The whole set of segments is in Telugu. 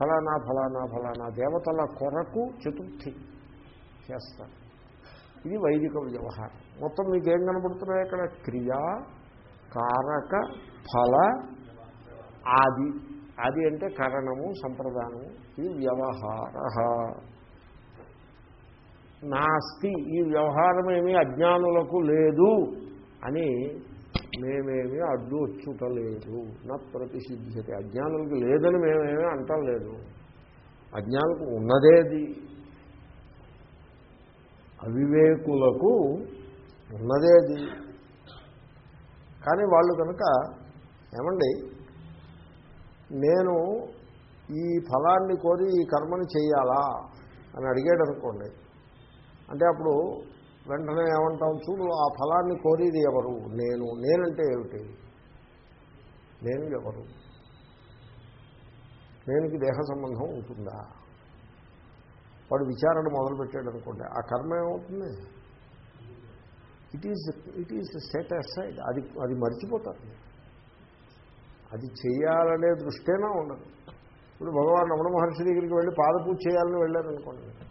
ఫలానా ఫలానా ఫలానా దేవతల కొరకు చతుర్థి చేస్తారు. ఇది వైదిక వ్యవహారం. మొత్తం మీకేం ఏం కనబడుతున్నాయి ఇక్కడ? క్రియా కారక ఫల ఆది. ఆది అంటే కారణము సంప్రదానము. ఇది వ్యవహార నాస్తి. ఈ వ్యవహారం ఏమీ అజ్ఞానులకు లేదు అని మేమేమి అడ్డు వచ్చుటలేదు. నా ప్రతిసిద్ధ్యత. అజ్ఞానులకి లేదని మేమేమీ అంటాం లేదు అజ్ఞానులకు ఉన్నదేది? అవివేకులకు ఉన్నదేది? కానీ వాళ్ళు కనుక ఏమండి? నేను ఈ ఫలాన్ని కోరి ఈ కర్మని చేయాలా? అని అడిగాడు అనుకోండి అంటే అప్పుడు వెంటనే ఏమంటాం చూడు ఆ ఫలాన్ని కోరేది ఎవరు? నేను. నేనంటే ఏమిటి? నేను ఎవరు? నేనుకి దేహ సంబంధం ఉంటుందా? వాడు విచారణ మొదలుపెట్టాడు అనుకోండి ఆ కర్మ ఏమవుతుంది? It is it is set side అది అది మర్చిపోతారు. అది చేయాలనే దృష్టేనా ఉండదు. ఇప్పుడు భగవాన్ రమణ మహర్షి దగ్గరికి వెళ్ళి పాదపూజ చేయాలని వెళ్ళారనుకోండి.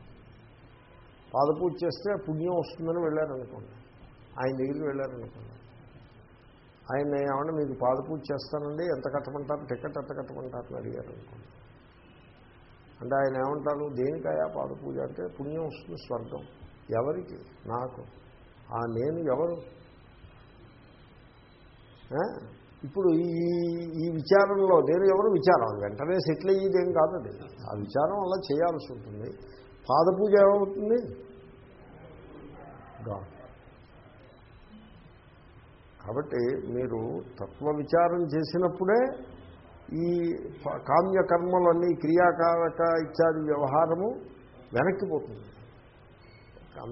పాదపూజ చేస్తే పుణ్యం వస్తుందని వెళ్ళారనుకోండి. ఆయన దగ్గరికి వెళ్ళారనుకోండి. ఆయన ఏమన్నా మీకు పాదపూజ చేస్తానండి ఎంత కట్టమంటారు? టికెట్ ఎంత కట్టమంటారని అడిగారు అనుకోండి అంటే ఆయన ఏమంటారు? దేనికాయా పాదపూజ అంటే పుణ్యం వస్తుంది స్వర్గం. ఎవరికి? నాకు. ఆ నేను ఎవరు? ఇప్పుడు ఈ ఈ విచారంలో నేను ఎవరు విచారం? వెంటనే సెటిల్ అయ్యేదేం కాదు అది. ఆ విచారం అలా చేయాల్సి ఉంటుంది. పాదపూజ ఏమవుతుంది? గాడ్ కాబట్టి మీరు తత్వ విచారం చేసినప్పుడే ఈ కామ్యకర్మలన్నీ క్రియాకారక ఇత్యాది వ్యవహారము వెనక్కిపోతుంది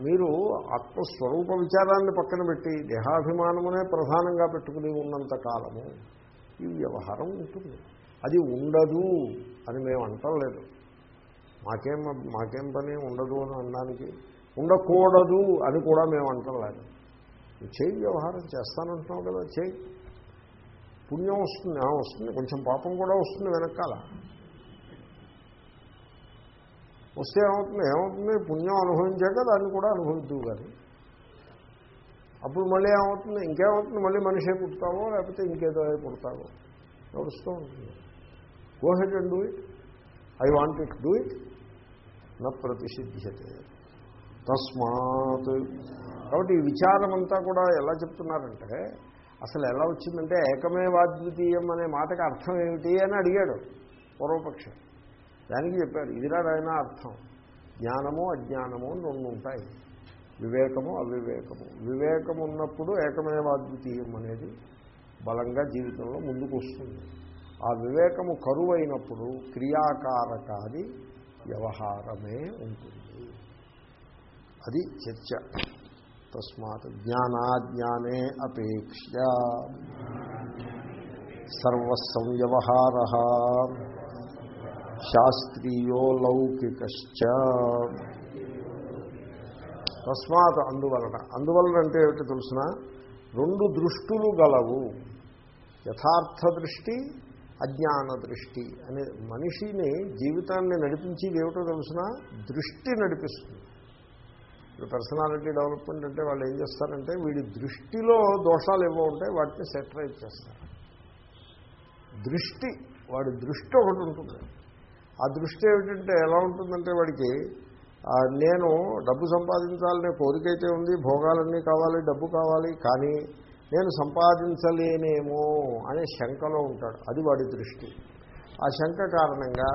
మీరు ఆత్మస్వరూప విచారాన్ని పక్కన పెట్టి దేహాభిమానమునే ప్రధానంగా పెట్టుకుని ఉన్నంత కాలము ఈ వ్యవహారం ఉంటుంది. అది ఉండదు అని మేము అంటలేదు. మాకేం మాకేం పని ఉండదు అని అనడానికి ఉండకూడదు అని కూడా మేము అంటలేదు. చేయి వ్యవహారం చేస్తానంటున్నావు కదా చేయి పుణ్యం వస్తుంది వస్తుంది. కొంచెం పాపం కూడా వస్తుంది వెనకాల. వస్తే ఏమవుతుంది? ఏమవుతుంది? పుణ్యం అనుభవించాక దాన్ని కూడా అనుభవిద్దువు కానీ అప్పుడు మళ్ళీ ఏమవుతుంది? ఇంకేమవుతుంది? మళ్ళీ మనిషే పుడతావో లేకపోతే ఇంకేదో అయి పుడతావో? నడుస్తూ ఉంటుంది. Go head and do it I want it do it నా ప్రతిసిద్ధ్యతే తస్మాత్. కాబట్టి ఈ విచారం అంతా కూడా ఎలా చెప్తున్నారంటే అసలు ఎలా వచ్చిందంటే ఏకమేవాద్వితీయం అనే మాటకి అర్థం ఏమిటి అని అడిగాడు పూర్వపక్షం. దానికి చెప్పారు ఇదిరా ఆయన అర్థం. జ్ఞానము అజ్ఞానము అని రెండు ఉంటాయి. వివేకము అవివేకము. వివేకం ఉన్నప్పుడు ఏకమేవాద్వితీయం అనేది బలంగా జీవితంలో ముందుకు వస్తుంది ఆ వివేకము కరువైనప్పుడు క్రియాకారకాది వ్యవహారమే ఉంటుంది. అది చర్చ. తస్మాత్ జ్ఞానాజ్ఞానే అపేక్ష. సర్వసంవ్యవహార. శాస్త్రీయో లౌకికశ్చ. తస్మాత్ అందువలన. అందువలన అంటే ఏమిటి తెలుసిన? రెండు దృష్టులు గలవు. యథార్థ దృష్టి అజ్ఞాన దృష్టి అనే మనిషిని జీవితాన్ని నడిపించేది ఏమిటో తెలుసిన? దృష్టి నడిపిస్తుంది. ఇప్పుడు పర్సనాలిటీ డెవలప్మెంట్ అంటే వాళ్ళు ఏం చేస్తారంటే వీడి దృష్టిలో దోషాలు ఏవో ఉంటాయి వాటిని సెటరైజ్ చేస్తారు. దృష్టి వాడి దృష్టి ఒకటి ఉంటుంది. ఆ దృష్టి ఏమిటంటే ఎలా ఉంటుందంటే వాడికి నేను డబ్బు సంపాదించాలనే కోరికైతే ఉంది భోగాలన్నీ కావాలి డబ్బు కావాలి కానీ నేను సంపాదించలేనేమో అనే శంకలో ఉంటాడు. అది వాడి దృష్టి. ఆ శంక కారణంగా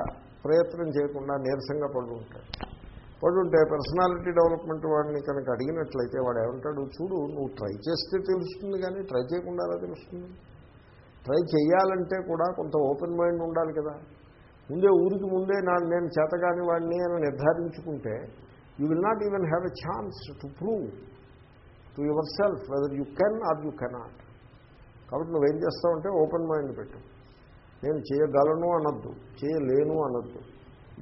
ప్రయత్నం చేయకుండా నీరసంగా పడి ఉంటాడు పడుంటే పర్సనాలిటీ డెవలప్మెంట్ వాడిని కనుక అడిగినట్లయితే వాడు ఏమంటాడు చూడు నువ్వు ట్రై చేస్తే తెలుస్తుంది కానీ ట్రై చేయకుండా ఎలా తెలుస్తుంది? ట్రై చేయాలంటే కూడా కొంత ఓపెన్ మైండ్ ఉండాలి కదా. ముందే ఊరికి ముందే నా నేను చేతగాని వాడిని అని నిర్ధారించుకుంటే you will not even have a chance to prove to yourself whether you can or you cannot కాబట్టి నువ్వేం చేస్తావంటే ఓపెన్ మైండ్ పెట్టు. నేను చేయగలను అనొద్దు చేయలేను అనొద్దు.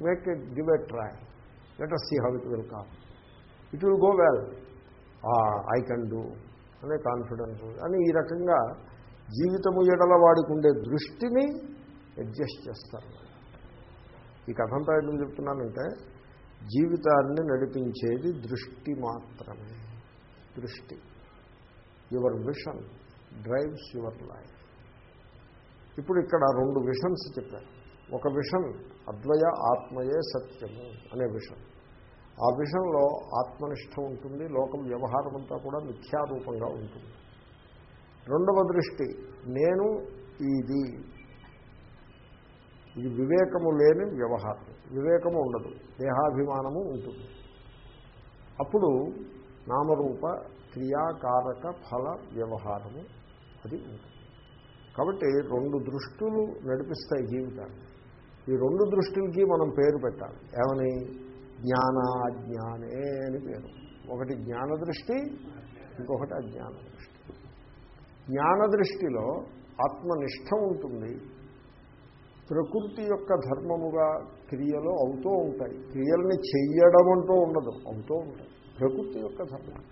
Make a give a try let us see how it will come it will go well I can do అనే కాన్ఫిడెన్స్ అని ఈ రకంగా జీవితము ఎడల వాడికి ఉండే దృష్టిని అడ్జస్ట్ చేస్తారు. ఈ కథంతా ఎందుకు చెప్తున్నానంటే జీవితాన్ని నడిపించేది దృష్టి మాత్రమే. దృష్టి your vision drives your life ఇప్పుడు ఇక్కడ రెండు విషన్స్ చెప్పారు. ఒక విషన్ అద్వయ ఆత్మయే సత్యము అనే విషన్ ఆ విషయంలో ఆత్మనిష్ట ఉంటుంది లోకం వ్యవహారం అంతా కూడా మిథ్యారూపంగా ఉంటుంది. రెండవ దృష్టి నేను ఇది. ఇది వివేకము లేని వ్యవహారం. వివేకము ఉండదు దేహాభిమానము ఉంటుంది. అప్పుడు నామరూప క్రియాకారక ఫల వ్యవహారము అది ఉంటుంది. కాబట్టి రెండు దృష్టులు నడిపిస్తాయి జీవితాన్ని. ఈ రెండు దృష్టిలకి మనం పేరు పెట్టాలి. ఏమని? జ్ఞానాజ్ఞానే అని పేరు. ఒకటి జ్ఞాన దృష్టి ఇంకొకటి అజ్ఞాన దృష్టి జ్ఞాన దృష్టిలో ఆత్మనిష్ట ఉంటుంది. ప్రకృతి యొక్క ధర్మముగా క్రియలు అవుతూ ఉంటాయి. క్రియల్ని చెయ్యడం అంటూ ఉండదు అవుతూ ఉంటాయి. ప్రకృతి యొక్క ధర్మం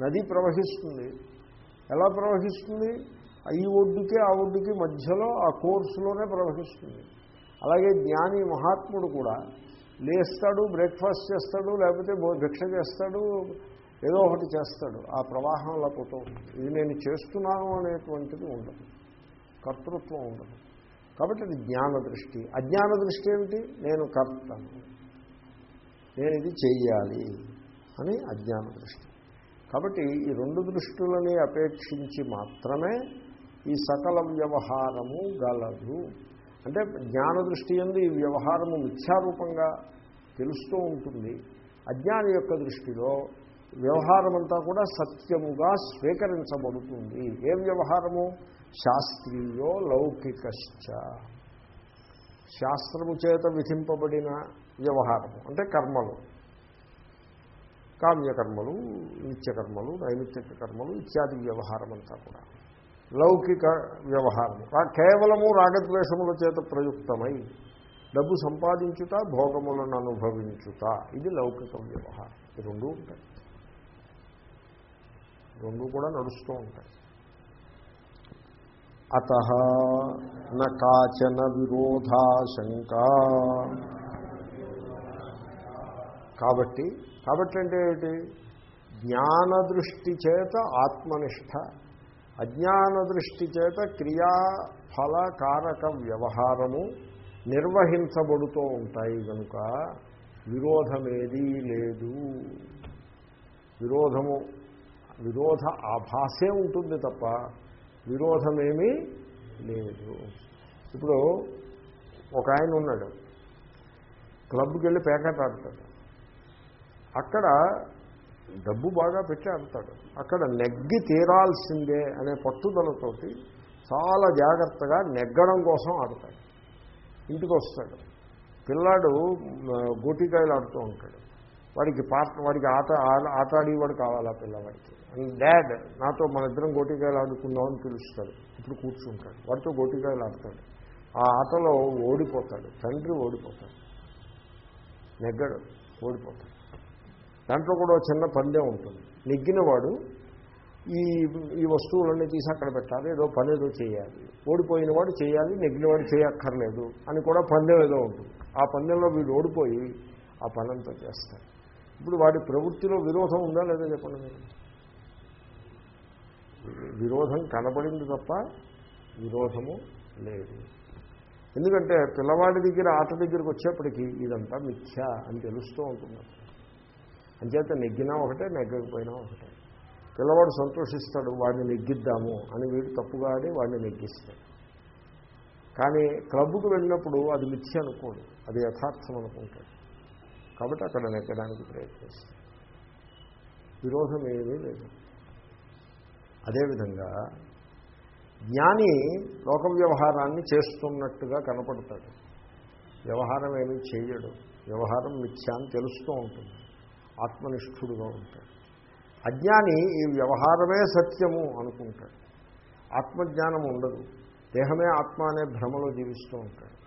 నది ప్రవహిస్తుంది. ఎలా ప్రవహిస్తుంది? ఈ ఒడ్డుకి ఆ ఒడ్డుకి మధ్యలో ఆ కోర్సులోనే ప్రవహిస్తుంది. అలాగే జ్ఞాని మహాత్ముడు కూడా లేస్తాడు బ్రేక్ఫాస్ట్ చేస్తాడు లేకపోతే భిక్ష చేస్తాడు ఏదో ఒకటి చేస్తాడు. ఆ ప్రవాహంలో పోతూ ఉంటుంది. ఇది నేను చేస్తున్నాను అనేటువంటిది ఉండదు. కర్తృత్వం ఉండదు. కాబట్టి అది జ్ఞాన దృష్టి. అజ్ఞాన దృష్టి ఏమిటి? నేను కర్తను. నేను ఇది చెయ్యాలి. అని అజ్ఞాన దృష్టి. కాబట్టి ఈ రెండు దృష్టులని అపేక్షించి మాత్రమే ఈ సకల వ్యవహారము గలదు. అంటే జ్ఞాన దృష్టి ఎందు ఈ వ్యవహారము మిథ్యారూపంగా తెలుస్తూ ఉంటుంది. అజ్ఞాని యొక్క దృష్టిలో వ్యవహారం అంతా కూడా సత్యముగా స్వీకరించబడుతుంది. ఏ వ్యవహారము? శాస్త్రీయో లౌకికశ్చ. శాస్త్రము చేత విధింపబడిన వ్యవహారము. అంటే కర్మలు. కామ్యకర్మలు నిత్యకర్మలు నైమిత్తిక కర్మలు ఇత్యాది వ్యవహారం అంతా కూడా. లౌకిక వ్యవహారము. కేవలము రాగద్వేషముల చేత ప్రయుక్తమై డబ్బు సంపాదించుట భోగములను అనుభవించుట. ఇది లౌకిక వ్యవహారం. ఈ రెండు ఉంటాయి. రెండు కూడా నడుస్తూ ఉంటాయి. అత నాచన విరోధాశంక. కాబట్టి కాబట్టి అంటే ఏమిటి? జ్ఞాన దృష్టి చేత ఆత్మనిష్ట అజ్ఞాన దృష్టి చేత క్రియాఫల కారక వ్యవహారము నిర్వహించబడుతూ ఉంటాయి కనుక విరోధమేదీ లేదు. విరోధము విరోధ ఆభాసే ఉంటుంది తప్ప విరోధమేమీ లేదు. ఇప్పుడు ఒక ఆయన ఉన్నాడు క్లబ్కి వెళ్ళి పేకాట ఆడతాడు. అక్కడ డబ్బు బాగా పెట్టి ఆడతాడు అక్కడ నెగ్గి తీరాల్సిందే అనే పట్టుదలతోటి చాలా జాగ్రత్తగా నెగ్గడం కోసం ఆడతాడు. ఇంటికి వస్తాడు. పిల్లాడు గోటికాయలు ఆడుతూ ఉంటాడు. వాడికి పాట వాడికి ఆట ఆట ఆడేవాడు కావాలా పిల్లవాడికి? డాడ్ నాతో మన ఇద్దరం గోటికాయలు ఆడుకుందామని పిలుస్తాడు. ఇప్పుడు కూర్చుంటాడు. వాడితో గోటికాయలు ఆడతాడు. ఆ ఆటలో ఓడిపోతాడు. తండ్రి ఓడిపోతాడు. నెగ్గడు ఓడిపోతాడు. దాంట్లో కూడా చిన్న పందెం ఉంటుంది. నెగ్గినవాడు ఈ ఈ వస్తువులన్నీ తీసి అక్కడ పెట్టాలి ఏదో పని ఏదో చేయాలి. ఓడిపోయిన వాడు చేయాలి నెగ్గినవాడు చేయక్కర్లేదు అని కూడా పందెం ఏదో ఉంటుంది. ఆ పందెంలో వీడు ఓడిపోయి ఆ పనంతా చేస్తాడు ఇప్పుడు వాడి ప్రవృత్తిలో విరోధం ఉందా లేదా చెప్పండి మీరు? విరోధం కనబడింది తప్ప విరోధము లేదు. ఎందుకంటే పిల్లవాడి దగ్గర ఆట దగ్గరికి వచ్చేప్పటికీ ఇదంతా మిథ్య అని తెలుస్తూ ఉంటుంది. అంచేత నెగ్గినా ఒకటే నెగ్గకపోయినా ఒకటే. పిల్లవాడు సంతోషిస్తాడు వాడిని నెగ్గిద్దాము అని వీడు తప్పుగా ఆడి వాడిని నెగ్గిస్తాడు. కానీ క్లబ్కు వెళ్ళినప్పుడు అది మిథ్య అనుకోడు అది యథార్థం అనుకుంటాడు. కాబట్టి అక్కడ నెగ్గడానికి ప్రయత్నిస్తాడు. విరోధం ఏమీ లేదు. అదేవిధంగా జ్ఞాని లోక వ్యవహారాన్ని చేస్తున్నట్టుగా కనపడతాడు. వ్యవహారం ఏమీ చేయడు. వ్యవహారం మిథ్యా అని తెలుస్తూ ఉంటుంది. ఆత్మనిష్ఠుడుగా ఉంటాడు. అజ్ఞాని ఈ వ్యవహారమే సత్యము అనుకుంటాడు. ఆత్మజ్ఞానం ఉండదు. దేహమే ఆత్మ అనే భ్రమలో జీవిస్తూ ఉంటాడు.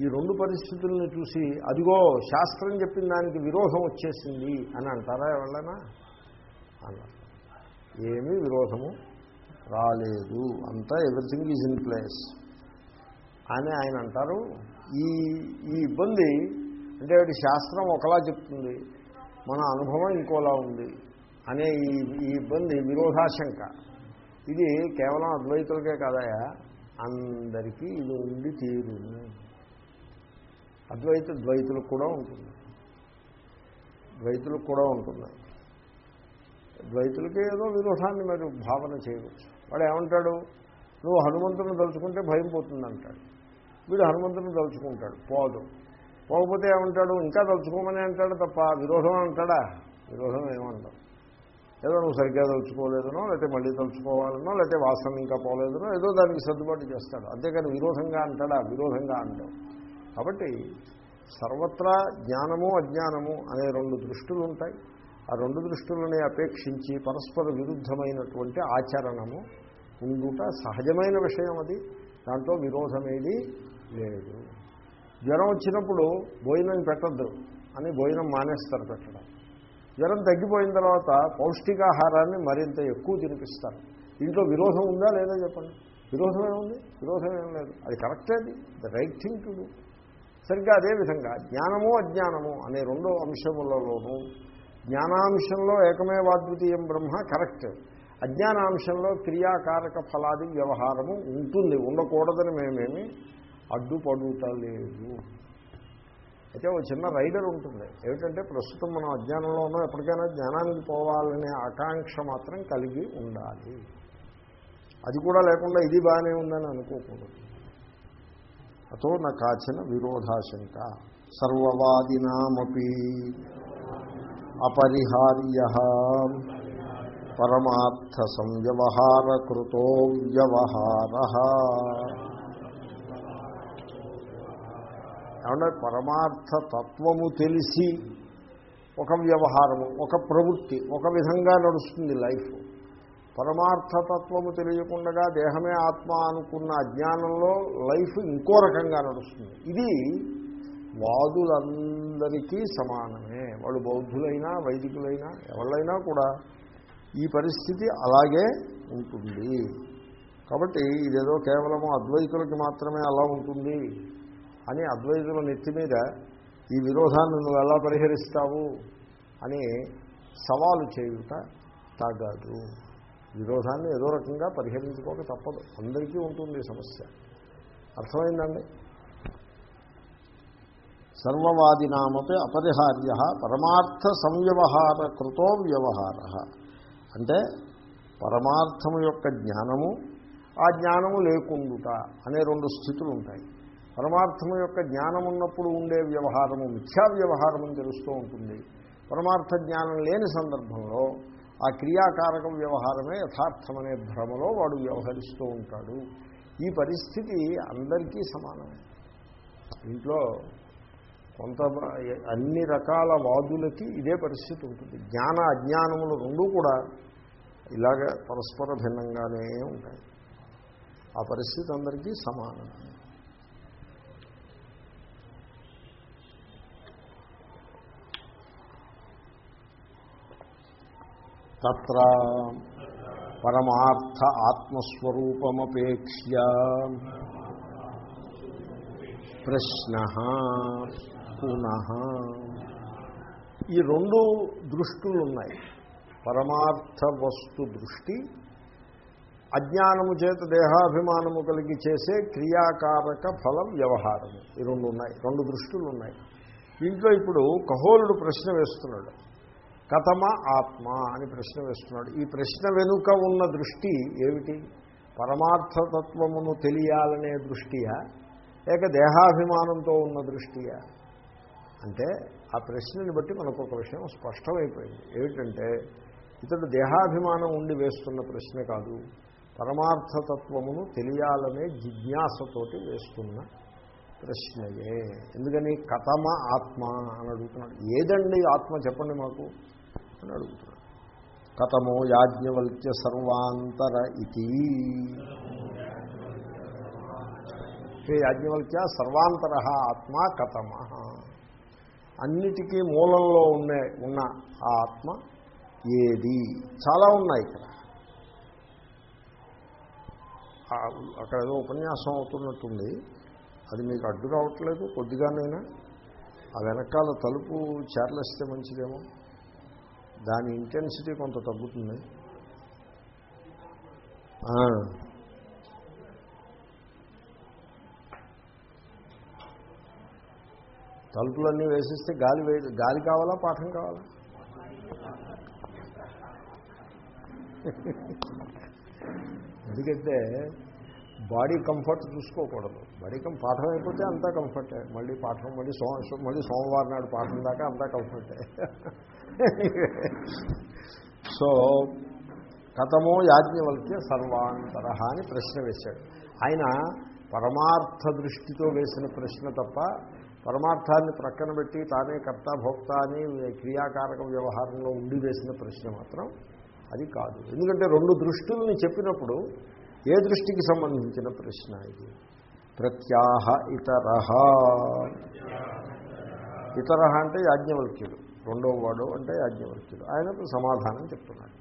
ఈ రెండు పరిస్థితులను చూసి అదిగో శాస్త్రం చెప్పిన దానికి విరోధం వచ్చేసింది అని అంటారా ఎవరైనా? అన్నారు ఏమీ విరోధము రాలేదు. అంతా ఎవ్రీథింగ్ ఈజ్ ఇన్ ప్లేస్ అని ఆయన అంటారు. ఈ ఈ ఇబ్బంది అంటే వాటి శాస్త్రం ఒకలా చెప్తుంది. మన అనుభవం ఇంకోలా ఉంది అనే ఈ ఈ ఇబ్బంది విరోధాశంక. ఇది కేవలం అద్వైతులకే కాదాయా అందరికీ ఇది ఉండి తీరును. అద్వైత ద్వైతులకు కూడా ఉంటుంది. ద్వైతులకు కూడా ఉంటుంది. ద్వైతులకి ఏదో విరోధాన్ని మరి భావన చేయవచ్చు. వాడు ఏమంటాడు? నువ్వు హనుమంతుని తలుచుకుంటే భయం పోతుందంటాడు. వీడు హనుమంతుని తలుచుకుంటాడు. పోదు. పోకపోతే ఏమంటాడు? ఇంకా తలుచుకోమని అంటాడు తప్ప విరోధం అంటాడా? విరోధం ఏమంటాడు? ఏదో నువ్వు సరిగ్గా తలుచుకోలేదనో లేకపోతే మళ్ళీ తలుచుకోవాలనో లేకపోతే వాసన ఇంకా పోలేదనో ఏదో దానికి సర్దుబాటు చేస్తాడు. అంతేకాని విరోధంగా అంటాడా? విరోధంగా అంటాడు. కాబట్టి సర్వత్రా జ్ఞానము అజ్ఞానము అనే రెండు దృష్టులు ఉంటాయి. ఆ రెండు దృష్టులని అపేక్షించి పరస్పర విరుద్ధమైనటువంటి ఆచరణము ఉండుట సహజమైన విషయం అది. దాంట్లో విరోధమేది లేదు. జ్వరం వచ్చినప్పుడు భోజనం పెట్టద్దు అని భోజనం మానేస్తారు పెట్టడం. జ్వరం తగ్గిపోయిన తర్వాత పౌష్టికాహారాన్ని మరింత ఎక్కువ తినిపిస్తారు. ఇంట్లో విరోధం ఉందా లేదా చెప్పండి. విరోధం ఏముంది విరోధం ఏం లేదు. అది కరెక్టే అది. The right thing to do సరిగ్గా అదేవిధంగా జ్ఞానము అజ్ఞానము అనే రెండో అంశములలోనూ జ్ఞానాంశంలో ఏకమేవాద్వితీయం బ్రహ్మ కరెక్ట్. అజ్ఞానాంశంలో క్రియాకారక ఫలాది వ్యవహారము ఉంటుంది. ఉండకూడదని మేమేమి అడ్డుపడుతలేదు. అయితే ఒక చిన్న రైడర్ ఉంటుంది. ఏమిటంటే ప్రస్తుతం మనం అజ్ఞానంలో ఉన్నాం. ఎప్పటికైనా జ్ఞానానికి పోవాలనే ఆకాంక్ష మాత్రం కలిగి ఉండాలి. అది కూడా లేకుండా ఇది బాగానే ఉందని అనుకోకూడదు. అతో నా కాచిన విరోధాశంక. సర్వవాదినామీ అపరిహార్య పరమార్థ సంవ్యవహారకృతో వ్యవహార. ఏమంటే పరమార్థ తత్వము తెలిసి ఒక వ్యవహారము ఒక ప్రవృత్తి ఒక విధంగా నడుస్తుంది లైఫ్. పరమార్థతత్వము తెలియకుండా దేహమే ఆత్మ అనుకున్న అజ్ఞానంలో లైఫ్ ఇంకో రకంగా నడుస్తుంది. ఇది వాదులందరికీ సమానమే. వాళ్ళు బౌద్ధులైనా వైదికులైనా ఎవళ్ళైనా కూడా ఈ పరిస్థితి అలాగే ఉంటుంది. కాబట్టి ఇదేదో కేవలము అద్వైతులకి మాత్రమే అలా ఉంటుంది. అని అద్వైతుల నెత్తి మీద ఈ విరోధాన్ని నువ్వు ఎలా పరిహరిస్తావు అని సవాలు చేయుట తాగాదు. విరోధాన్ని ఏదో రకంగా పరిహరించుకోక తప్పదు. అందరికీ ఉంటుంది సమస్య. అర్థమైందండి? సర్వవాదినామపి అపరిహార్య పరమార్థ సంవ్యవహార కృతో వ్యవహార. అంటే పరమార్థము యొక్క జ్ఞానము ఆ జ్ఞానము లేకుండుట అనే రెండు స్థితులు ఉంటాయి పరమార్థము యొక్క జ్ఞానం ఉన్నప్పుడు ఉండే వ్యవహారము మిథ్యా వ్యవహారం అని తెలుస్తూ ఉంటుంది. పరమార్థ జ్ఞానం లేని సందర్భంలో ఆ క్రియాకారక వ్యవహారమే యథార్థమనే భ్రమలో వాడు వ్యవహరిస్తూ ఉంటాడు. ఈ పరిస్థితి అందరికీ సమానమే. ఇంట్లో కొంత అన్ని రకాల వాదులకి ఇదే పరిస్థితి ఉంటుంది. జ్ఞాన అజ్ఞానములు రెండూ కూడా ఇలాగ పరస్పర భిన్నంగానే ఉంటాయి. ఆ పరిస్థితి అందరికీ సమానమే. తత్ర పరమార్థ ఆత్మస్వరూపమపేక్ష్య. ప్రశ్న పునః. ఈ రెండు దృష్టులు ఉన్నాయి పరమార్థ వస్తు దృష్టి అజ్ఞానము చేత దేహాభిమానము కలిగి చేసే క్రియాకారక ఫలం వ్యవహారము. ఈ రెండు ఉన్నాయి. రెండు దృష్టులు ఉన్నాయి దీంట్లో ఇప్పుడు కహోలుడు ప్రశ్న వేస్తున్నాడు. కథమ ఆత్మ అని ప్రశ్న వేస్తున్నాడు. ఈ ప్రశ్న వెనుక ఉన్న దృష్టి ఏమిటి? పరమార్థతత్వమును తెలియాలనే దృష్టియా? లేక దేహాభిమానంతో ఉన్న దృష్టియా? అంటే ఆ ప్రశ్నని బట్టి మనకు ఒక విషయం స్పష్టమైపోయింది. ఏమిటంటే ఇతడు దేహాభిమానం ఉండి వేస్తున్న ప్రశ్న కాదు. పరమార్థతత్వమును తెలియాలనే జిజ్ఞాసతోటి వేస్తున్న ప్రశ్నయే. ఎందుకని? కథమ ఆత్మ అని అడుగుతున్నాడు. ఏదండి ఆత్మ? చెప్పండి మాకు. అని అడుగుతున్నాడు. కథమో యాజ్ఞవల్క్య సర్వాంతర ఇది హే యాజ్ఞవల్క్య సర్వాంతర ఆత్మ కథమ. అన్నిటికీ మూలంలో ఉండే ఉన్న ఆ ఆత్మ ఏది? చాలా ఉన్నాయి ఇక్కడ. అక్కడ ఏదో ఉపన్యాసం అవుతున్నట్టుంది. అది మీకు అడ్డు రావట్లేదు కొద్దిగానైనా. ఆ వెనకాల తలుపు చేరలేస్తే మంచిదేమో. దాని ఇంటెన్సిటీ కొంత తగ్గుతుంది. తలుపులన్నీ వేసిస్తే గాలి వే గాలి కావాలా పాఠం కావాలా? ఎందుకంటే బాడీ కంఫర్ట్ చూసుకోకూడదు. బాడీ కం పాఠం అయిపోతే అంతా కంఫర్టే. మళ్ళీ పాఠం మళ్ళీ సో మళ్ళీ సోమవారం నాడు పాఠం దాకా అంతా కంఫర్టే. సో కథమో యాజ్ఞవల్క్య సర్వాంతర అని ప్రశ్న వేశాడు. ఆయన పరమార్థ దృష్టితో వేసిన ప్రశ్న తప్ప పరమార్థాన్ని ప్రక్కన పెట్టి తానే కర్త భోక్త అని క్రియాకారక వ్యవహారంలో ఉండి వేసిన ప్రశ్న మాత్రం అది కాదు. ఎందుకంటే రెండు దృష్టుల్ని చెప్పినప్పుడు ఏ దృష్టికి సంబంధించిన ప్రశ్న ఇది? ప్రత్యాహ ఇతర ఇతర అంటే యాజ్ఞవల్క్యుడు. రెండవ వాడు అంటే యాజ్ఞవల్క్యుడు. ఆయన సమాధానం చెప్తున్నాడు.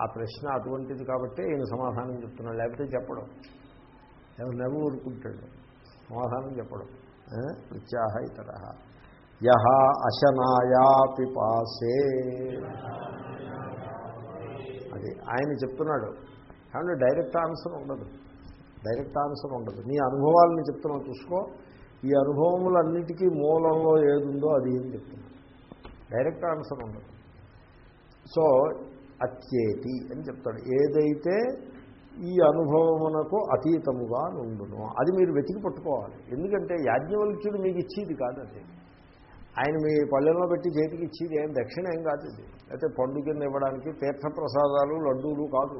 ఆ ప్రశ్న అటువంటిది కాబట్టి ఈయన సమాధానం చెప్తున్నాడు. లేకపోతే చెప్పడం. ఎవరు నవ్వు ఊరుకుంటాడు. సమాధానం చెప్పడం. ప్రత్యాహ ఇతర యహ అశనాయా పిపాసే అది ఆయన చెప్తున్నాడు. కాబట్టి డైరెక్ట్ ఆన్సర్ ఉండదు. డైరెక్ట్ ఆన్సర్ ఉండదు. నీ అనుభవాలని చెప్తున్నావు చూసుకో. ఈ అనుభవములన్నిటికీ మూలంలో ఏదుందో అది ఏం చెప్తున్నాడు డైరెక్ట్ ఆన్సర్ ఉండదు. సో అత్యేతి అని చెప్తాడు. ఏదైతే ఈ అనుభవమునకు అతీతముగా నుండునో అది మీరు వెతికి పట్టుకోవాలి. ఎందుకంటే యాజ్ఞవల్క్యుడు మీకు ఇచ్చేది కాదు అది. ఆయన మీ పల్లెల్లో పెట్టి చేతికి ఇచ్చేది ఏం దక్షిణ ఏం కాదు ఇది అయితే పండు కింద ఇవ్వడానికి తీర్థప్రసాదాలు లడ్డూలు కాదు.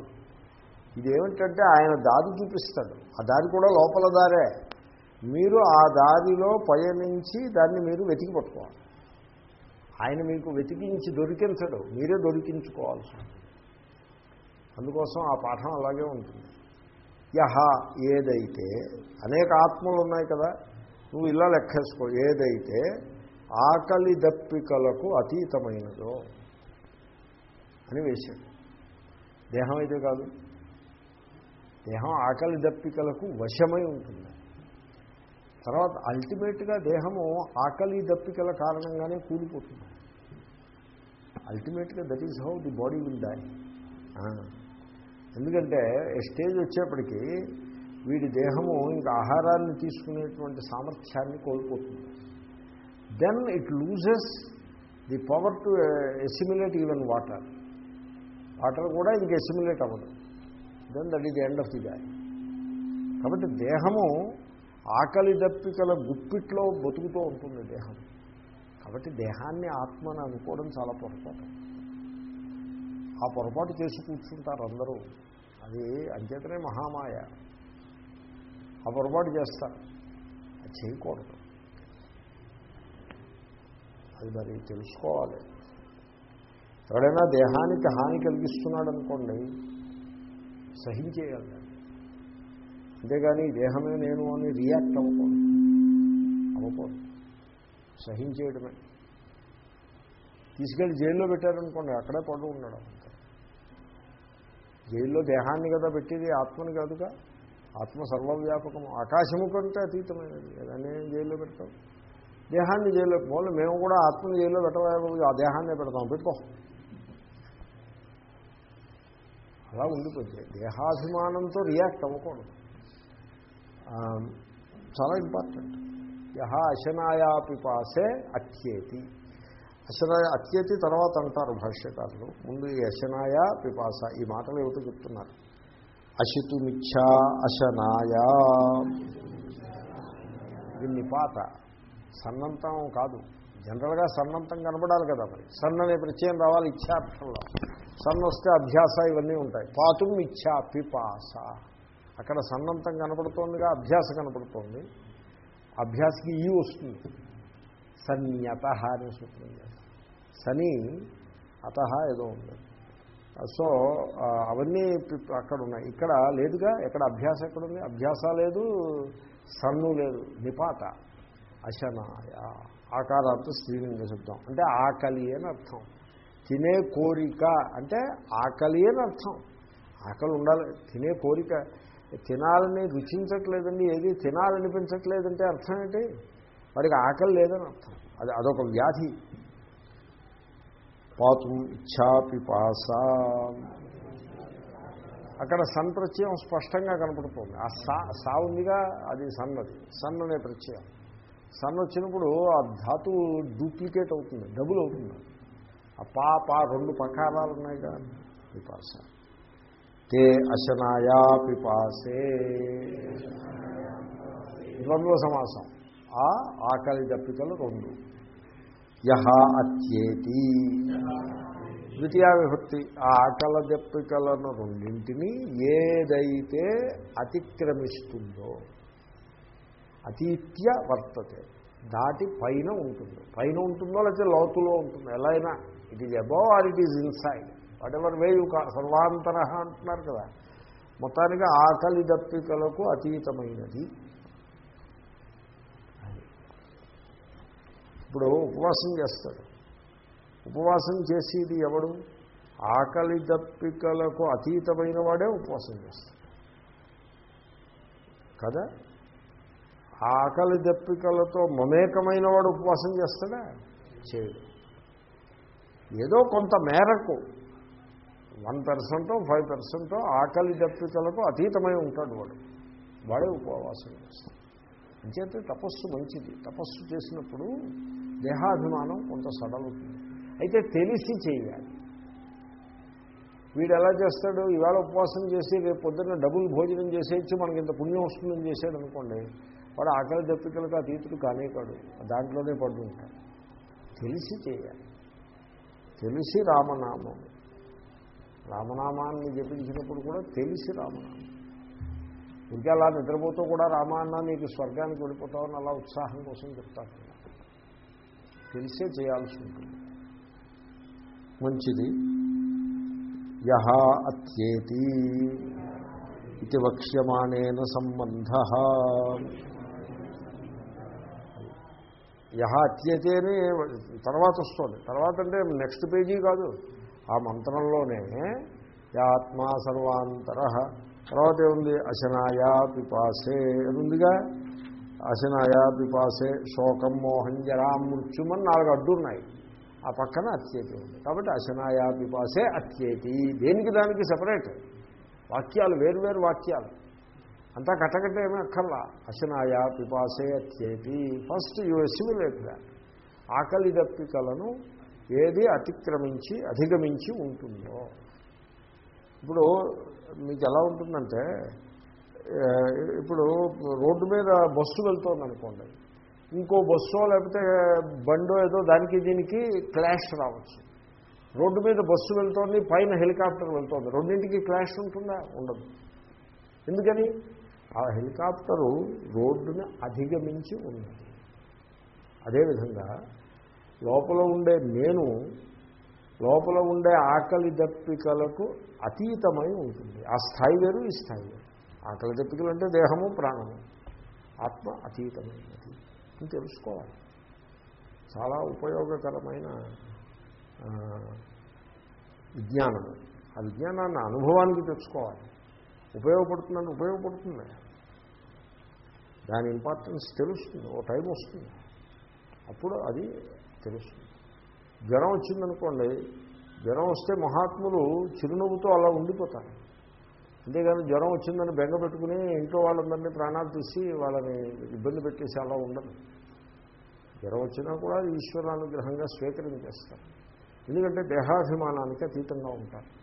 ఇదేమిటంటే ఆయన దారి చూపిస్తాడు. ఆ దారి కూడా లోపల దారే. మీరు ఆ దారిలో పయనించి దాన్ని మీరు వెతికి పట్టుకోవాలి. ఆయన మీకు వెతికించి దొరికించడు. మీరే దొరికించుకోవాల్సి ఉంటుంది. అందుకోసం ఆ పాఠం అలాగే ఉంటుంది. యహ ఏదైతే అనేక ఆత్మలు ఉన్నాయి కదా నువ్వు ఇలా లెక్కేసుకో. ఏదైతే ఆకలి దప్పికలకు అతీతమైనదో అని వేశాడు దేహం అయితే కాదు. దేహం ఆకలి దప్పికలకు వశమై ఉంటుంది. తర్వాత అల్టిమేట్గా దేహము ఆకలి దప్పికల కారణంగానే కూలిపోతుంది. అల్టిమేట్గా that is how the body will die. ఎందుకంటే స్టేజ్ వచ్చేప్పటికీ వీడి దేహము ఇంకా ఆహారాన్ని తీసుకునేటువంటి సామర్థ్యాన్ని కోల్పోతుంది. Then it loses the power to assimilate even water. Water కూడా ఇంక ఎసిమిలేట్ అవ్వదు. Then that is the end of the guy కాబట్టి దేహము ఆకలి దప్పికల గుప్పిట్లో బతుకుతూ ఉంటుంది దేహం. కాబట్టి దేహాన్ని ఆత్మని అనుకోవడం చాలా పొరపాటు. ఆ పొరపాటు చేసి కూర్చుంటారు అందరూ. అది అంచేతనే మహామాయ. ఆ పొరపాటు చేస్తారు. అది చేయకూడదు. అది మరి తెలుసుకోవాలి. ఎవడైనా దేహానికి హాని కలిగిస్తున్నాడు అనుకోండి సహించేయాలి. అంతేగాని దేహమే నేను అని రియాక్ట్ అవ్వకూడదు. అవ్వకూడదు. సహించేయడమే. తీసుకెళ్ళి జైల్లో పెట్టారనుకోండి అక్కడే పడు ఉండడం అంతే జైల్లో దేహాన్ని కదా పెట్టేది ఆత్మని కాదుగా? ఆత్మ సర్వవ్యాపకము ఆకాశము కంటే అతీతమైనది. దాన్ని జైల్లో పెడతాం? దేహాన్ని జైల్లో పోలే మేము కూడా ఆత్మని జైల్లో పెట్టవా ఆ దేహాన్నే పెడతాం. పెట్టుకో అలా ఉండిపోయింది దేహాభిమానంతో రియాక్ట్ అవ్వకూడదు. చాలా ఇంపార్టెంట్. యహ అశనాయా పిపాసే అత్యేతి. అశనాయ అత్యేతి తర్వాత అంటారు భాష్యకారులు. ముందు ఈ అశనాయ పిపాస ఈ మాటలు ఏమిటో చెప్తున్నారు. అశితుమిచ్చా అశనాయా. ఇది నిపాత సన్నంతం కాదు. జనరల్గా సన్నంతం కనబడాలి కదా మరి. సన్న అనే ప్రత్యయం రావాలి ఇచ్చార్థంలో. సన్న వస్తే అభ్యాస ఇవన్నీ ఉంటాయి. పాతుం ఇచ్చా పిపాస. అక్కడ సన్నంతం కనపడుతోందిగా అభ్యాస కనపడుతోంది. అభ్యాసకి ఈ వస్తుంది. సన్యత అని సూత్రం సని అత ఏదో ఉంది. సో అవన్నీ అక్కడ ఉన్నాయి. ఇక్కడ లేదుగా ఎక్కడ అభ్యాసం ఎక్కడ ఉంది? అభ్యాస లేదు సన్ను లేదు. నిపాత. అశనాయ. ఆకారాంత స్త్రీలింగ శబ్దం. అంటే ఆకలి అని అర్థం. తినే కోరిక అంటే ఆకలి అని అర్థం. ఆకలి ఉండాలి. తినే కోరిక. తినాలని రుచించట్లేదండి ఏది తినాలనిపించట్లేదంటే అర్థం ఏంటి? వాడికి ఆకలి లేదని అర్థం. అది అదొక వ్యాధి. పాతుం ఇచ్ఛా పిపాస అక్కడ సన్ ప్రత్యయం స్పష్టంగా కనపడుతుంది. ఆ సా సా ఉందిగా అది సన్నది సన్ అనే ప్రత్యయం. సన్ వచ్చినప్పుడు ఆ ధాతు డూప్లికేట్ అవుతుంది డబుల్ అవుతుంది. అపాప పా పా రెండు పకారాలు కానీ పిపాస. తే అశనాయా పిపాసే. ద్వంద్వ సమాసం. ఆ ఆకలి దప్పికలు రెండు. యహ అత్యేతి. ద్వితీయ విభక్తి ఆ ఆకల దప్పికలను రెండింటినీ ఏదైతే అతిక్రమిస్తుందో అతీత్య వర్తతే. దాటి పైన ఉంటుంది. పైన ఉంటుందో లేకపోతే లోతులో ఉంటుందో. ఎలా అయినా it is above or it is inside whatever way you సర్వాంతర అంటున్నారు కదా. మొత్తానికి ఆకలి దప్పికలకు అతీతమైనది. ఇప్పుడు ఉపవాసం చేస్తాడు. ఉపవాసం చేసేది ఎవడు? ఆకలి దప్పికలకు అతీతమైన వాడే ఉపవాసం చేస్తాడు. కదా? ఆకలి దప్పికలతో మమేకమైన వాడు ఉపవాసం చేస్తాడా? చేయడు. ఏదో కొంత మేరకు వన్ పర్సెంటో ఫైవ్ పర్సెంటో ఆకలి దప్పికలకు అతీతమై ఉంటాడు వాడు. వాడే ఉపవాసం చేస్తాడు. అంచేతే తపస్సు మంచిది. తపస్సు చేసినప్పుడు దేహాభిమానం కొంత సడలుతుంది. అయితే తెలిసి చేయాలి. వీడు ఎలా చేస్తాడు? ఇవాళ ఉపవాసం చేసి రేపు పొద్దున్న డబుల్ భోజనం చేసేయచ్చు మనకి ఇంత పుణ్యం వస్తుందని చేసాడు అనుకోండి వాడు ఆకలి దప్పికలకు అతీతుడు కానే కాడు. దాంట్లోనే పడుతుంటాడు తెలిసి చేయాలి. తెలిసి రామనామం. రామనామాన్ని జపించినప్పుడు కూడా తెలిసి రామనామం. ఇంకా అలా నిద్రపోతూ కూడా రామాన్న నీకు స్వర్గానికి వెళ్ళిపోతావని అలా ఉత్సాహం కోసం చెప్తాను తెలిసే చేయాల్సి ఉంటుంది. మంచిది. యహ అత్యేతి. ఇది వక్ష్యమాణేన సంబంధ. యహ అత్యతే అని తర్వాత వస్తుంది. తర్వాత అంటే నెక్స్ట్ పేజీ కాదు. ఆ మంత్రంలోనే యాత్మా సర్వాంతర. తర్వాత ఏముంది? అశనాయా పిపాసే అది ఉందిగా. అశనాయా పిపాసే శోకం మోహం జరా మృత్యుమని నాలుగు అడ్డున్నాయి. ఆ పక్కన అత్యేతి ఉంది. కాబట్టి అశనాయా పిపాసే అత్యేతి. దేనికి దానికి సపరేట్ వాక్యాలు వేరువేరు వాక్యాలు. అంతా కట్టకట్ట ఏమీ అక్కర్లా. అశనాయ పిపాసే అత్యేతి. ఫస్ట్ యూ ఎసిమిలేట్ దాట్ ఆకలి దప్పికలను ఏది అతిక్రమించి అధిగమించి ఉంటుందో. ఇప్పుడు మీకు ఎలా ఉంటుందంటే ఇప్పుడు రోడ్డు మీద బస్సు వెళ్తోంది అనుకోండి ఇంకో బస్సో లేకపోతే బండో ఏదో దానికి దీనికి క్లాష్ రావచ్చు. రోడ్డు మీద బస్సు వెళ్తోంది పైన హెలికాప్టర్ వెళ్తోంది. రెండింటికి క్లాష్ ఉంటుందా? ఉండదు. ఎందుకని? ఆ హెలికాప్టరు రోడ్డుని అధిగమించి ఉన్నది అదేవిధంగా లోపల ఉండే నేను లోపల ఉండే ఆకలి దప్పికలకు అతీతమై ఉంటుంది. ఆ స్థాయి వేరు ఈ స్థాయి వేరు. ఆకలి దప్పికలు అంటే దేహము ప్రాణము. ఆత్మ అతీతమైనది అని తెలుసుకోవాలి. చాలా ఉపయోగకరమైన విజ్ఞానము. ఆ విజ్ఞానాన్ని అనుభవానికి తెచ్చుకోవాలి. ఉపయోగపడుతుందని ఉపయోగపడుతుంది. దాని ఇంపార్టెన్స్ తెలుస్తుంది ఓ టైం వస్తుంది. అప్పుడు అది తెలుస్తుంది. జ్వరం వచ్చిందనుకోండి జ్వరం వస్తే మహాత్ములు చిరునవ్వుతో అలా ఉండిపోతారు. అంతేగాని జ్వరం వచ్చిందని బెంగ పెట్టుకుని ఇంట్లో వాళ్ళందరినీ ప్రాణాలు తీసి వాళ్ళని ఇబ్బంది పెట్టేసి అలా ఉండదు జ్వరం వచ్చినా కూడా ఈశ్వరానుగ్రహంగా స్వీకరించేస్తారు. ఎందుకంటే దేహాభిమానానికి అతీతంగా ఉంటారు.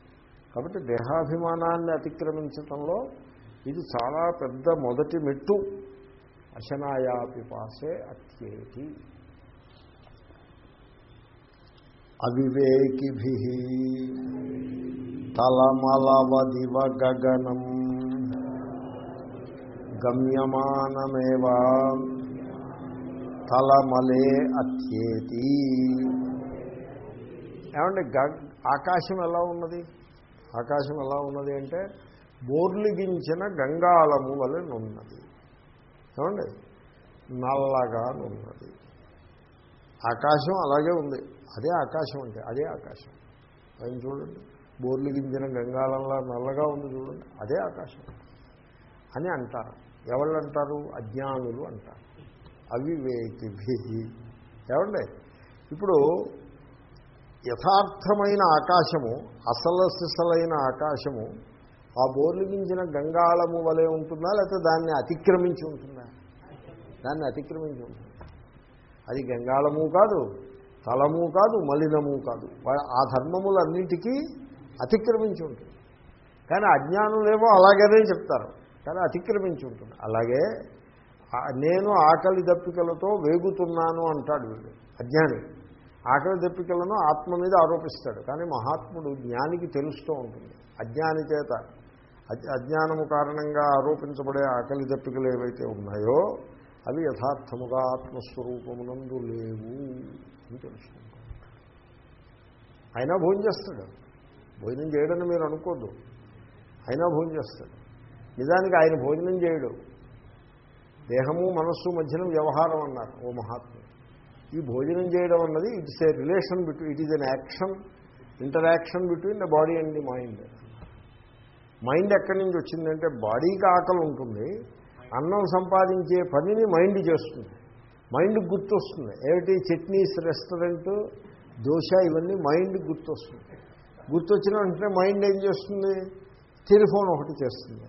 కాబట్టి దేహాభిమానాన్ని అతిక్రమించటంలో ఇది చాలా పెద్ద మొదటి మెట్టు. అశనాయా పిపాసే అత్యేటి అవివేకిభి. తలమలవదివ గగనం గమ్యమానమేవా. తలమలే అత్యేతి. ఏమంటే గ ఆకాశం ఎలా ఉన్నది? ఆకాశం ఎలా ఉన్నది అంటే బోర్లిగించిన గంగాళము వలె నున్నది. ఏమండి? నల్లగా నున్నది. ఆకాశం అలాగే ఉంది. అదే ఆకాశం అంటే అదే ఆకాశం. ఆయన చూడండి. బోర్లు గింజన గంగాళంలా నల్లగా ఉంది చూడండి. అదే ఆకాశం. అని అంటారు. ఎవళ్ళు అంటారు అజ్ఞానులు అంటారు. అవివేకి ఏమండి? ఇప్పుడు యథార్థమైన ఆకాశము అసలు సిసలైన ఆకాశము ఆ బోర్లిగించిన గంగాళము వలె ఉంటుందా లేకపోతే దాన్ని అతిక్రమించి ఉంటుందా? దాన్ని అతిక్రమించి ఉంటుంది? అది గంగాళము కాదు తలము కాదు మలినము కాదు. ఆ ధర్మములన్నింటికీ అతిక్రమించి ఉంటుంది. కానీ అజ్ఞానులేమో అలాగనే చెప్తారు కానీ అతిక్రమించి ఉంటుంది. అలాగే నేను ఆకలి దప్పికలతో వేగుతున్నాను అంటాడు వీడు అజ్ఞాని. ఆకలి దప్పికలను ఆత్మ మీద ఆరోపిస్తాడు. కానీ మహాత్ముడు జ్ఞానికి తెలుస్తూ ఉంటుంది. అజ్ఞాని చేత అజ్- అజ్ఞానము కారణంగా ఆరోపించబడే ఆకలి దప్పికలు ఏవైతే ఉన్నాయో అవి యథార్థముగా ఆత్మస్వరూపమునందు లేవు అని తెలుసుకుంటాం. అయినా భోజనం చేస్తాడు. భోజనం చేయడని మీరు అనుకోద్దు. అయినా భోజనం చేస్తాడు. నిజానికి ఆయన భోజనం చేయడు. దేహము మనస్సు మధ్యన వ్యవహారం అన్నారు ఓ మహాత్ముడు. ఈ భోజనం చేయడం అన్నది it's a relation between it is an action interaction between the body and the mind mind ఎక్కడి నుంచి వచ్చిందంటే బాడీకి ఆకలి ఉంటుంది అన్నం సంపాదించే పనిని మైండ్ చేస్తుంది. మైండ్కి గుర్తొస్తుంది. ఏమిటి? చట్నీస్ రెస్టారెంట్ దోశ ఇవన్నీ మైండ్కి గుర్తొస్తుంది. గుర్తొచ్చిన వెంటనే మైండ్ ఏం చేస్తుంది? టెలిఫోన్ ఒకటి చేస్తుంది.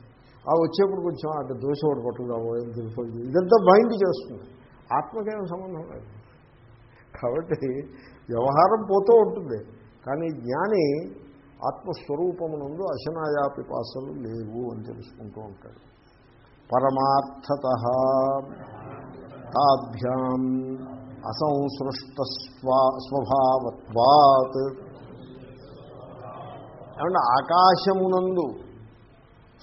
ఆ వచ్చేప్పుడు కొంచెం అటు దోశ ఒకటి పట్టుకురావో టెలిఫోన్ ఇదంతా మైండ్ చేస్తుంది. ఆత్మకేం సంబంధం లేదు. కాబట్టి వ్యవహారం పోతూ ఉంటుంది. కానీ జ్ఞాని ఆత్మస్వరూపమునందు అశనాయా పిపాసలు లేవు అని తెలుసుకుంటూ ఉంటాడు. పరమార్థత తాభ్యాం అసంసృష్ట స్వా స్వభావత్వాత్. ఏమంటే ఆకాశమునందు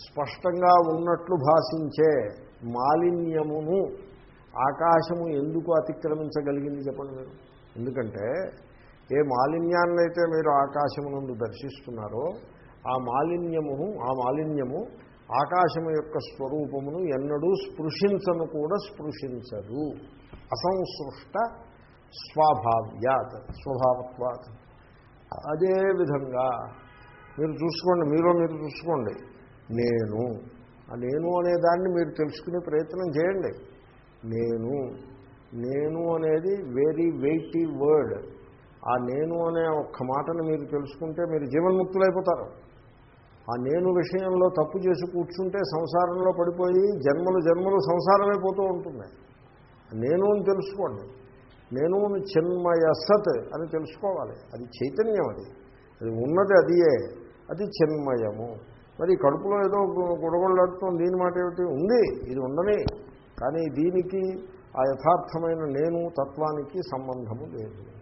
స్పష్టంగా ఉన్నట్లు భాషించే మాలిన్యమును ఆకాశము ఎందుకు అతిక్రమించగలిగింది చెప్పండి మీరు? ఎందుకంటే ఏ మాలిన్యాన్నైతే మీరు ఆకాశమునందు దర్శిస్తున్నారో ఆ మాలిన్యము ఆ మాలిన్యము ఆకాశము యొక్క స్వరూపమును ఎన్నడూ స్పృశించను కూడా స్పృశించదు. అసంసృష్ట స్వాభావ్యాత్ స్వభావత్వాత్. అదేవిధంగా మీరు చూసుకోండి మీరు మీరు చూసుకోండి. నేను నేను అనే దాన్ని మీరు తెలుసుకునే ప్రయత్నం చేయండి. నేను నేను అనేది వెరీ వెయిటీ వర్డ్ ఆ నేను అనే ఒక్క మాటను మీరు తెలుసుకుంటే మీరు జీవన్ముక్తులైపోతారు ఆ నేను విషయంలో తప్పు చేసి కూర్చుంటే సంసారంలో పడిపోయి జన్మలు జన్మలు సంసారమైపోతూ ఉంటుంది. నేను అని తెలుసుకోండి. నేను చిన్మయ సత్ అని తెలుసుకోవాలి. అది చైతన్యం అది. అది ఉన్నది అదియే. అది చిన్మయము. మరి కడుపులో ఏదో గుడగొడలాడుతుంది. దీని మాట ఏమిటి? ఉంది. ఇది ఉండని కానీ దీనికి ఆ యథార్థమైన నేను తత్వానికి సంబంధము లేదు.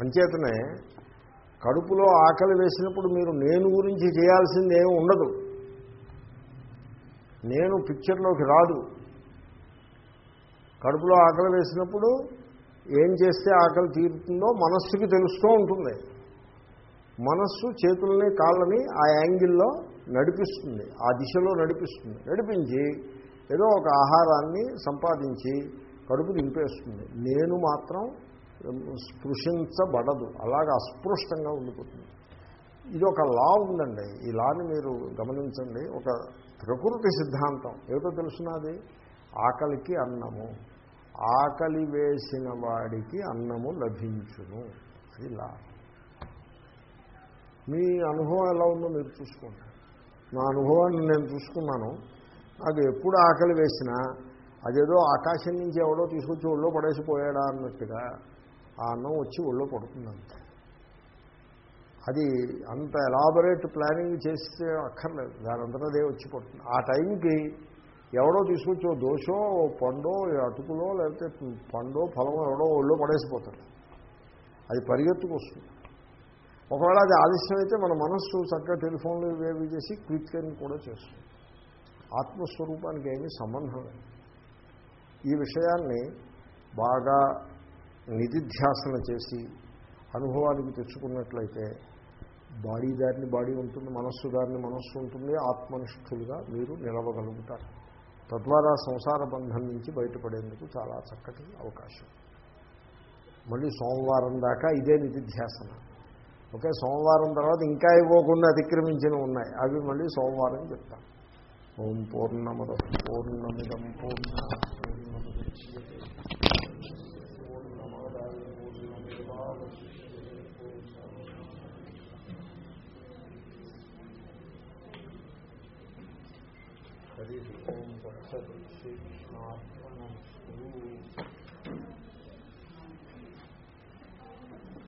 అంచేతనే కడుపులో ఆకలి వేసినప్పుడు మీరు నేను గురించి చేయాల్సింది ఏమి ఉండదు. నేను పిక్చర్లోకి రాదు. కడుపులో ఆకలి వేసినప్పుడు ఏం చేస్తే ఆకలి తీరుతుందో మనస్సుకి తెలుస్తూ ఉంటుంది. మనస్సు చేతుల్ని కాళ్ళని ఆ యాంగిల్లో నడిపిస్తుంది. ఆ దిశలో నడిపిస్తుంది. నడిపించి ఏదో ఒక ఆహారాన్ని సంపాదించి కడుపు నింపేస్తుంది. నేను మాత్రం స్పృశించబడదు. అలాగా అస్పృష్టంగా ఉండిపోతుంది. ఇది ఒక లా ఉందండి. ఈ లాని మీరు గమనించండి. ఒక ప్రకృతి సిద్ధాంతం. ఏదో తెలుసున్నది ఆకలికి అన్నము. ఆకలి వేసిన వాడికి అన్నము లభించును. అది లా. మీ అనుభవం ఎలా ఉందో మీరు చూసుకోండి. నా అనుభవాన్ని నేను చూసుకున్నాను. నాకు ఎప్పుడు ఆకలి వేసినా అదేదో ఆకాశం నుంచి ఎవడో తీసుకొచ్చి ఒళ్ళో పడేసిపోయాడా అన్నట్టుగా ఆ అన్నం వచ్చి ఒళ్ళో పడుతుంది అది అంత ఎలాబొరేట్ ప్లానింగ్ చేస్తే అక్కర్లేదు. దాని అదే వచ్చి పడుతుంది. ఆ టైంకి ఎవడో తీసుకొచ్చో దోషో ఓ పండో అటుకులో లేకపోతే పండో ఫలమో ఎవడో ఒళ్ళో పడేసిపోతాడు. అది పరిగెత్తుకు వస్తుంది ఒకవేళ అది ఆలస్యం అయితే మన మనస్సు చక్కగా టెలిఫోన్లు వేవి చేసి క్విక్ అని కూడా చేస్తుంది. ఆత్మస్వరూపానికి ఏమీ సంబంధం లేదు. ఈ విషయాన్ని బాగా నిధిధ్యాసన చేసి అనుభవానికి తెచ్చుకున్నట్లయితే బాడీ దారిని బాడీ ఉంటుంది మనస్సు దారిని మనస్సు ఉంటుంది ఆత్మనిష్ఠులుగా మీరు నిలవగలుగుతారు. తద్వారా సంసార బంధం నుంచి బయటపడేందుకు చాలా చక్కటి అవకాశం. మళ్ళీ సోమవారం దాకా ఇదే నిధిధ్యాసన. ఓకే సోమవారం తర్వాత ఇంకా ఇవ్వకుండా అతిక్రమించినవి ఉన్నాయి. అవి మళ్ళీ సోమవారం చెప్తాం ఓం పూర్ణమద పూర్ణమిదం పూర్ణ హరి ఓం తత్సత్ శ్రీకృష్ణార్పణ